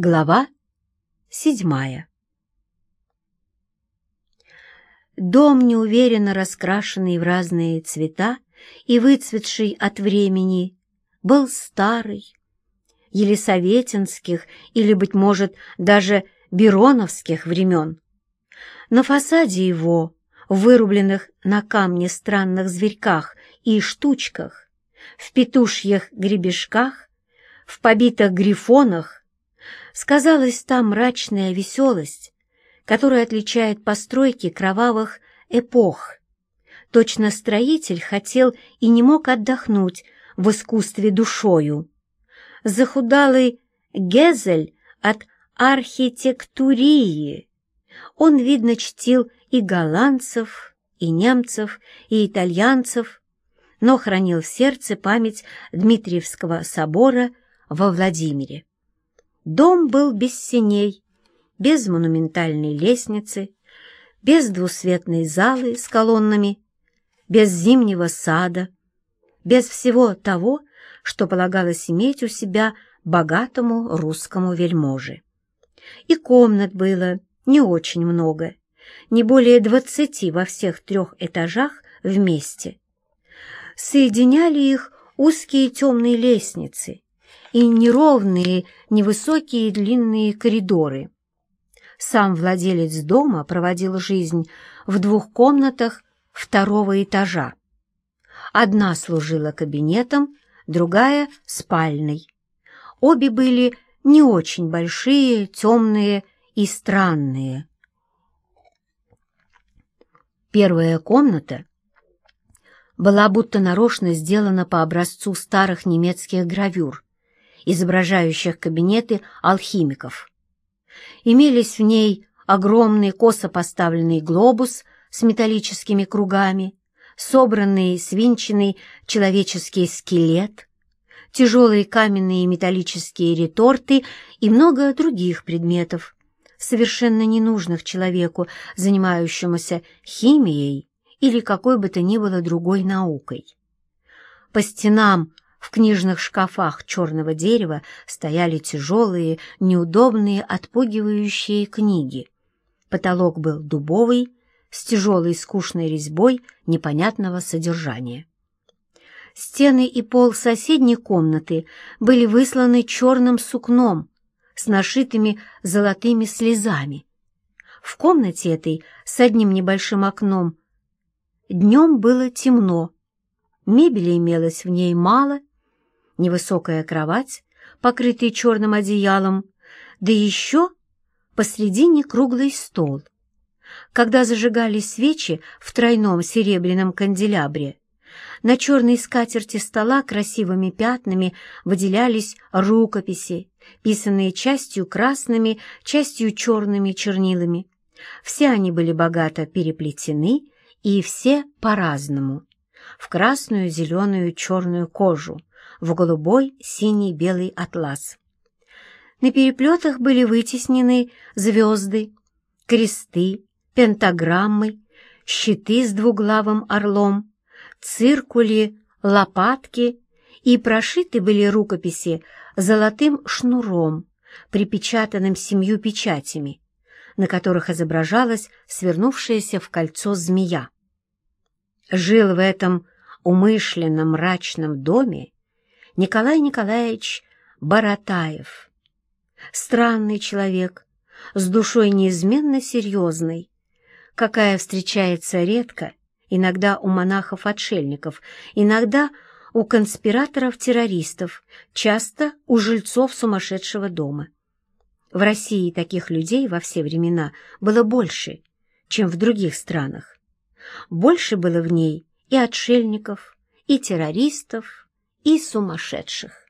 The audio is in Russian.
Глава седьмая Дом, неуверенно раскрашенный в разные цвета и выцветший от времени, был старый, елисаветинских или, быть может, даже бероновских времен. На фасаде его, вырубленных на камне странных зверьках и штучках, в петушьих гребешках, в побитых грифонах, сказалась та мрачная веселость, которая отличает постройки кровавых эпох. Точно строитель хотел и не мог отдохнуть в искусстве душою. Захудалый Гезель от архитектурии. Он, видно, чтил и голландцев, и немцев, и итальянцев, но хранил в сердце память Дмитриевского собора во Владимире. Дом был без сеней, без монументальной лестницы, без двусветной залы с колоннами, без зимнего сада, без всего того, что полагалось иметь у себя богатому русскому вельможе. И комнат было не очень много, не более двадцати во всех трех этажах вместе. Соединяли их узкие темные лестницы, и неровные, невысокие длинные коридоры. Сам владелец дома проводил жизнь в двух комнатах второго этажа. Одна служила кабинетом, другая — спальной. Обе были не очень большие, темные и странные. Первая комната была будто нарочно сделана по образцу старых немецких гравюр изображающих кабинеты алхимиков. Имелись в ней огромный косо поставленный глобус с металлическими кругами, собранный свинченный человеческий скелет, тяжелые каменные и металлические реторты и много других предметов, совершенно ненужных человеку, занимающемуся химией или какой бы то ни было другой наукой. По стенам в книжных шкафах черного дерева стояли тяжелые, неудобные, отпугивающие книги. Потолок был дубовый, с тяжелой скучной резьбой непонятного содержания. Стены и пол соседней комнаты были высланы черным сукном с нашитыми золотыми слезами. В комнате этой с одним небольшим окном днем было темно, мебели имелось в ней мало, невысокая кровать, покрытая черным одеялом, да еще посредине круглый стол. Когда зажигались свечи в тройном серебряном канделябре, на черной скатерти стола красивыми пятнами выделялись рукописи, писанные частью красными, частью черными чернилами. Все они были богато переплетены и все по-разному. В красную, зеленую, черную кожу, в голубой, синий, белый атлас. На переплетах были вытеснены звезды, кресты, пентаграммы, щиты с двуглавым орлом, циркули, лопатки и прошиты были рукописи золотым шнуром, припечатанным семью печатями, на которых изображалась свернувшаяся в кольцо змея. Жил в этом умышленном мрачном доме Николай Николаевич Баратаев. Странный человек, с душой неизменно серьезной, какая встречается редко, иногда у монахов-отшельников, иногда у конспираторов-террористов, часто у жильцов сумасшедшего дома. В России таких людей во все времена было больше, чем в других странах. Больше было в ней и отшельников, и террористов, и сумасшедших.